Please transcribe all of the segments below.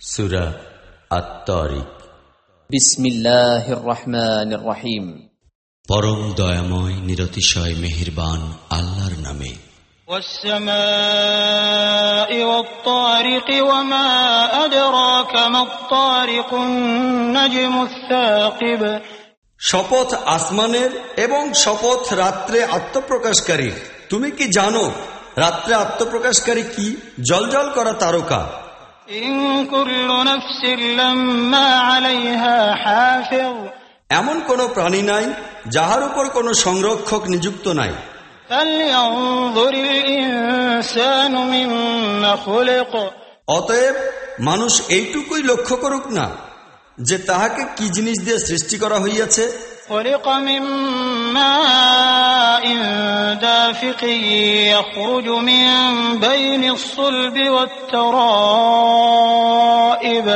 সুরা আত্মারিক بسم الله الرحمن الرحيم পরম দয়াময় নিরতিশয় মেহেরবান আল্লাহর নামে والسماء والطارق وما أدراك ما الطارق النجم الثاقب শপথ আসমানের এবং শপথ রাত্রে আত্মপ্রকাশকারী তুমি কি জানো রাত্রে আত্মপ্রকাশকারী কি জলজল করা তারকা এমন কোন প্রাণী নাই যাহার উপর কোন সংরক্ষক নিযুক্ত নাই। অতএব মানুষ এইটুকুই লক্ষ্য করুক না যে তাহাকে কি জিনিস দিয়ে সৃষ্টি করা হইয়াছে। دافق يخرج من بين الصلب والترائب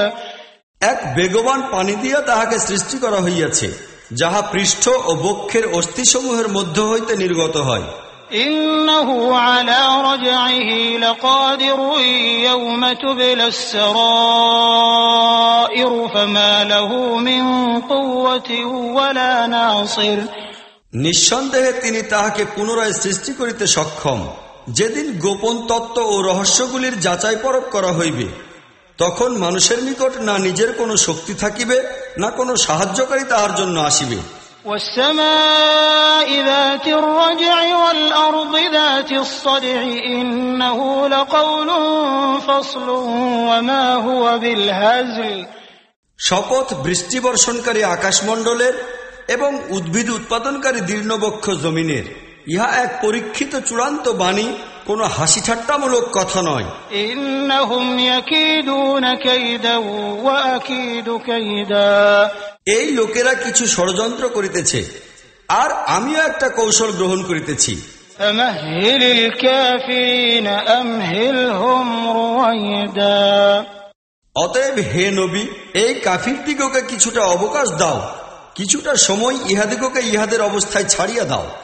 এক বেগবান পানি দিয়া তাহাকে সৃষ্টি করা হইয়াছে যাহা পৃষ্ঠ ও বক্ষের অস্থিসমূহের মধ্য হইতে নির্গত হয় إنه على رجعه لقادر يوم تبلى السرائر فما له من قوة ولا ناصر নিঃসন্দেহে তিনি তাহাকে পুনরায় সৃষ্টি করিতে সক্ষম। যেদিন গোপন তত্ত্ব ও রহস্যগুলির যাচাই পরক করা হইবে তখন মানুষের নিকট না নিজের কোনো শক্তি থাকিবে না কোনো সাহায্যকারী তাহার জন্য আসিবে। শপথ বৃষ্টি বর্ষণকারী আকাশমণ্ডলের এবং উদ্ভিদ উৎপাদনকারী দীর্ণবক্ষ জমিনের। ইহা এক পরীক্ষিত চূড়ান্ত বাণী কোন হাসি ঠাট্টামূলক কথা নয়। এই লোকেরা কিছু ষড়যন্ত্র করিতেছে আর আমিও একটা কৌশল গ্রহণ করিতেছি। অতএব হে নবী এই কাফির দিগকে কিছুটা অবকাশ দাও। কিছুটা সময় ইহাদিগকে ইহাদের অবস্থায় ছাড়িয়া দাও।